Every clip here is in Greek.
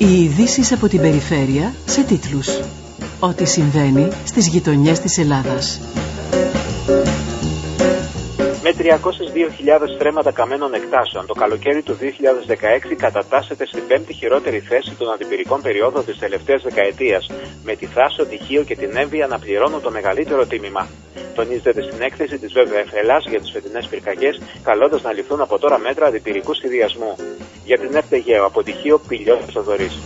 Οι ειδήσεις από την περιφέρεια σε τίτλους. Ό,τι συμβαίνει στις γειτονιές της Ελλάδας. Με 302.000 στρέμματα καμένων εκτάσεων, το καλοκαίρι του 2016 κατατάσσεται στην πέμπτη χειρότερη θέση των αντιπυρικών περιόδων της τελευταίας δεκαετίας, με τη Θάσο, τη Χίο και την Έμβια να πληρώνουν το μεγαλύτερο τίμημα. Τονίζεται στην έκθεση της ΒΒΕΦ Ελλάς για τις φετινές πυρκαγιές, καλώντας να ληφθούν από τώρα μέτρα αντιπυρικού σχεδιασμού. Για την ΕΡΤΕΓΕΟ, από τη Χίο, Πηλιός Θοδωρής.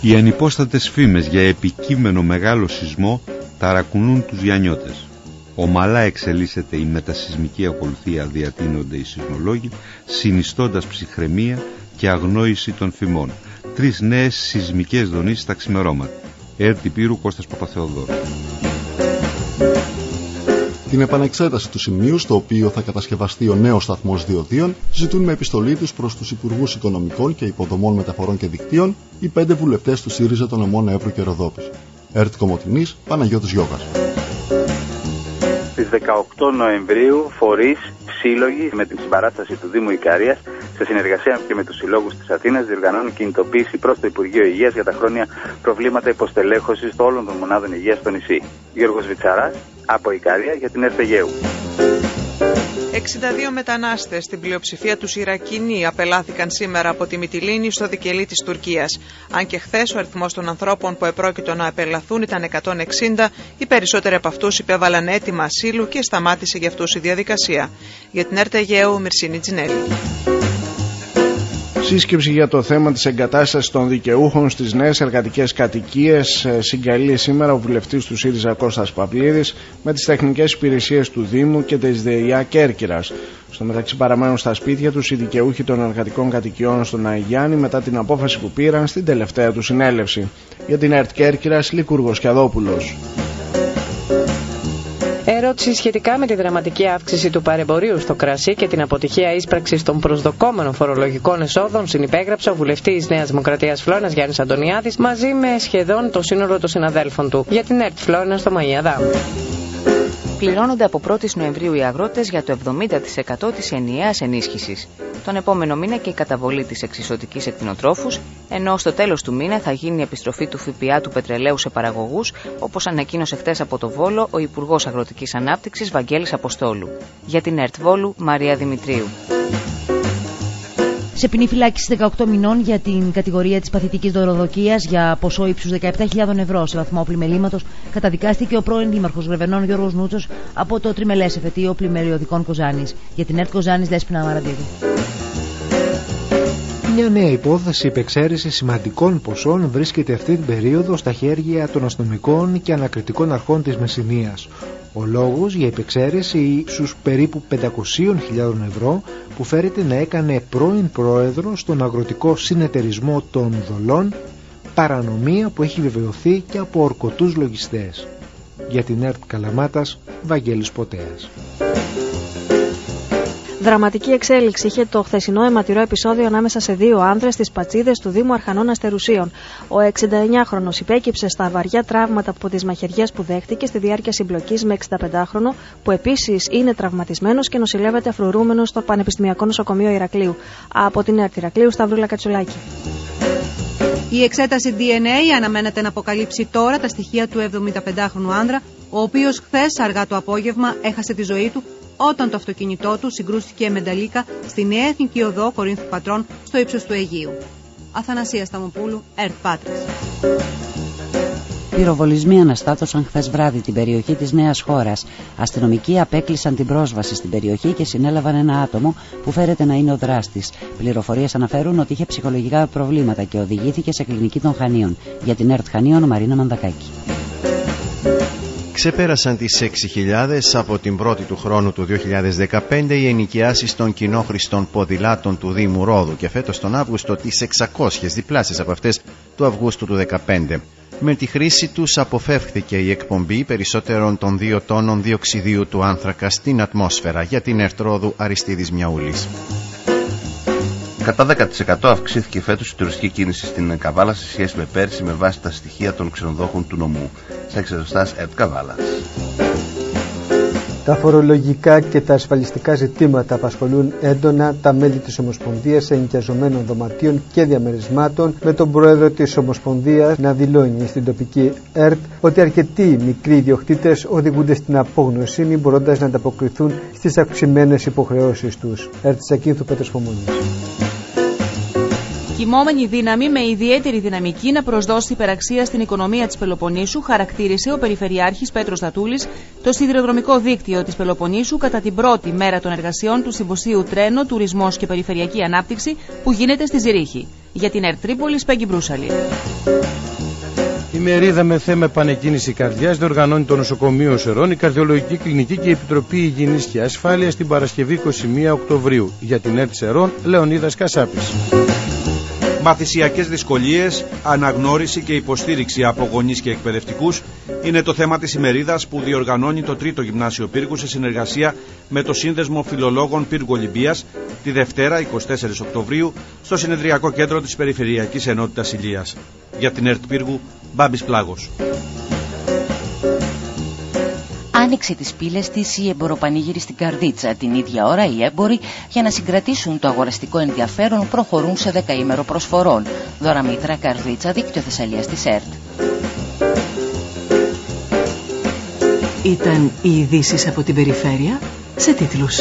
Οι ανυπόστατες φήμες για επικείμενο μεγάλο σεισμό ταρακουνούν τους Γιαννιώτες. Ομαλά εξελίσσεται η μετασυσμική ακολουθία διατείνονται οι σεισμολόγοι, συνιστώντας ψυχραιμία και αγνόηση των φημών. Τρεις νέες σεισμικές δονήσεις στα ξημερώματα. Έρτη Πύρου Κώστας Παπαθεοδόρου. Την επανεξέταση του σημείου στο οποίο θα κατασκευαστεί ο νέος σταθμός διοδίων ζητούν με επιστολή τους προς τους Υπουργούς Οικονομικών και Υποδομών Μεταφορών και Δικτύων οι πέντε βουλευτές του ΣΥΡΙΖΑ των Ομών Εύρου και Ροδόπης. Έρτ Κομωτινής, Παναγιώτης Γιώγα. Στις 18 Νοεμβρίου, φορείς, σύλλογοι με την συμπαράσταση του Δήμου Ικαρίας, σε συνεργασία και με τους συλλόγους της Αθήνας, διοργανώνουν κινητοποίηση προς το Υπουργείο Υγείας για τα χρόνια προβλήματα υποστελέχωσης όλων των μονάδων υγείας στο νησί. Γιώργος Βιτσαράς, από Ικαρία για την Ερτεγέου. 62 μετανάστες, στην πλειοψηφία τους Ιρακινοί, απελάθηκαν σήμερα από τη Μυτιλίνη στο δικελή της Τουρκίας. Αν και χθες ο αριθμός των ανθρώπων που επρόκειτο να απελαθούν ήταν 160, οι περισσότεροι από αυτούς υπέβαλαν αίτημα ασύλου και σταμάτησε για αυτούς η διαδικασία. Για την Ερτεγέου, Μυρσίνη Τζινέλη. Σύσκεψη για το θέμα της εγκατάστασης των δικαιούχων στις νέες εργατικές κατοικίες ε, συγκαλεί σήμερα ο βουλευτής του ΣΥΡΙΖΑ Κώστας Παπλίδης με τις τεχνικές υπηρεσίες του Δήμου και της ΔΕΙΑ Κέρκυρας. Στο μεταξύ παραμένουν στα σπίτια τους οι δικαιούχοι των εργατικών κατοικιών στον Αγιάννη μετά την απόφαση που πήραν στην τελευταία του συνέλευση. Για την ΕΡΤ Κέρκυρας, Λικούργος Κιαδόπουλος. Ερώτηση σχετικά με τη δραματική αύξηση του παρεμπορίου στο κρασί και την αποτυχία ίσπραξη των προσδοκόμενων φορολογικών εσόδων συνυπέγραψε ο βουλευτής Νέας Δημοκρατίας Φλόνα Γιάννης Αντωνιάδης μαζί με σχεδόν το σύνολο των συναδέλφων του. Για την ΕΡΤ Φλόνα στο Μαγιαδά πληρώνονται από 1η Νοεμβρίου οι αγρότες για το 70% της ενιαίας ενίσχυσης. Τον επόμενο μήνα και η καταβολή της εξισωτικής εκτινοτρόφους, ενώ στο τέλος του μήνα θα γίνει η επιστροφή του ΦΠΑ του πετρελαίου σε παραγωγούς, όπως ανακοίνωσε χτες από το Βόλο ο Υπουργός Αγροτικής Ανάπτυξης Βαγγέλης Αποστόλου. Για την ΕΡΤ Βόλου, Μαρία Δημητρίου σε ποινή φυλάκιση 18 μηνών για την κατηγορία της παθητικής δωροδοκίας για ποσό ύψους 17.000 ευρώ σε βαθμό πλημελήματο καταδικάστηκε ο πρώην Δήμαρχος Γρεβενών Γιώργος Νούτσος από το τριμελές εφετείο πλημελιωδικών Κοζάνης. Για την ΕΡΤ Κοζάνης, Δέσπινα Μαραντίδη. Μια νέα υπόθεση υπεξαίρεση σημαντικών ποσών βρίσκεται αυτή την περίοδο στα χέρια των αστυνομικών και ανακριτικών αρχών της Μεσσηνίας. Ο λόγος για υπεξαίρεση ύψους περίπου 500.000 ευρώ που φέρεται να έκανε πρώην πρόεδρο στον αγροτικό συνεταιρισμό των δολών παρανομία που έχει βεβαιωθεί και από ορκωτούς λογιστές. Για την ΕΡΤ Καλαμάτας, Βαγγέλης Ποτέας. Δραματική εξέλιξη είχε το χθεσινό αιματηρό επεισόδιο ανάμεσα σε δύο άνδρες στις πατσίδες του Δήμου Αρχανών Αστερουσίων. Ο 69χρονο υπέκυψε στα βαριά τραύματα από τις μαχαιριές που δέχτηκε στη διάρκεια συμπλοκής με 65χρονο, που επίσης είναι τραυματισμένος και νοσηλεύεται αφρουρούμενος στο Πανεπιστημιακό Νοσοκομείο Ηρακλείου. Από την ΕΡΤ Ηρακλείου, Σταυρούλα Κατσουλάκη. Η εξέταση DNA αναμένεται να αποκαλύψει τώρα τα στοιχεία του 75χρονου άνδρα, ο οποίος χθες αργά το απόγευμα έχασε τη ζωή του όταν το αυτοκίνητό του συγκρούστηκε με νταλίκα στη Νέα Εθνική Οδό Κορίνθου Πατρών στο ύψος του Αιγείου. Αθανασίας Σταμοπούλου, ΕΡΤ Πάτρε. Πυροβολισμοί αναστάτωσαν χθες βράδυ την περιοχή της Νέας Χώρας. Αστυνομικοί απέκλεισαν την πρόσβαση στην περιοχή και συνέλαβαν ένα άτομο που φέρεται να είναι ο δράστης. Πληροφορίες αναφέρουν ότι είχε ψυχολογικά προβλήματα και οδηγήθηκε σε κλινική των Χανίων. Για την ΕΡΤ Χανίων, Μαρίνα Μανδακάκη ξεπέρασαν τις 6.000 από την πρώτη του χρόνου του 2015 οι ενοικιάσεις των κοινόχρηστων ποδηλάτων του Δήμου Ρόδου και φέτος τον Αύγουστο τις 600 διπλάσεις από αυτές του Αυγούστου του 2015. Με τη χρήση τους αποφεύχθηκε η εκπομπή περισσότερων των δύο τόνων διοξιδίου του άνθρακα στην ατμόσφαιρα για την Ερτρόδου Αριστίδης Μιαούλης. Κατά 10% αυξήθηκε φέτος η τουριστική κίνηση στην Καβάλα σε σχέση με πέρσι με βάση τα στοιχεία των ξενοδόχων του νομού. Σε εξετοστάς ΕΡΤ Καβάλας. Τα φορολογικά και τα ασφαλιστικά ζητήματα απασχολούν έντονα τα μέλη της Ομοσπονδίας ενοικιαζομένων δωματίων και διαμερισμάτων με τον πρόεδρο της Ομοσπονδίας να δηλώνει στην τοπική ΕΡΤ ότι αρκετοί μικροί ιδιοκτήτες οδηγούνται στην απόγνωση μη μπορώντας να ανταποκριθούν στις αυξημένες υποχρεώσεις τους. ΕΡΤ Σακίνθου Πέτρος Κοιμόμενη δύναμη με ιδιαίτερη δυναμική να προσδώσει υπεραξία στην οικονομία της Πελοποννήσου, χαρακτήρισε ο Περιφερειάρχης Πέτρος Τατούλη το σιδηροδρομικό δίκτυο της Πελοποννήσου κατά την πρώτη μέρα των εργασιών του Συμποσίου Τρένο, Τουρισμός και Περιφερειακή Ανάπτυξη που γίνεται στη Ζηρίχη. Για την Ερτρίπολη, Σπέγγι Μπρούσαλη. Η μερίδα με θέμα επανεκκίνηση καρδιάς διοργανώνει το νοσοκομείο Σερών, η Καρδιολογική Κλινική και η Επιτροπή Υγιεινής και Ασφάλειας την Παρασκευή 21 Οκτωβρίου. Για την ΕΡΤ Σερών, Λεωνίδας Κασάπης μαθησιακές δυσκολίες, αναγνώριση και υποστήριξη από γονείς και εκπαιδευτικούς είναι το θέμα της ημερίδας που διοργανώνει το Τρίτο Γυμνάσιο Πύργου σε συνεργασία με το Σύνδεσμο Φιλολόγων Πύργου Ολυμπίας τη Δευτέρα 24 Οκτωβρίου στο Συνεδριακό Κέντρο της Περιφερειακής Ενότητας Ηλίας. Για την ΕΡΤ Πύργου, Μπάμπης Πλάγος άνοιξε τις πύλες της η εμποροπανήγυρη στην Καρδίτσα. Την ίδια ώρα οι έμποροι για να συγκρατήσουν το αγοραστικό ενδιαφέρον προχωρούν σε δεκαήμερο προσφορών. Δωραμήτρα Καρδίτσα, δίκτυο Θεσσαλίας της ΕΡΤ. Ήταν οι ειδήσεις από την περιφέρεια σε τίτλους.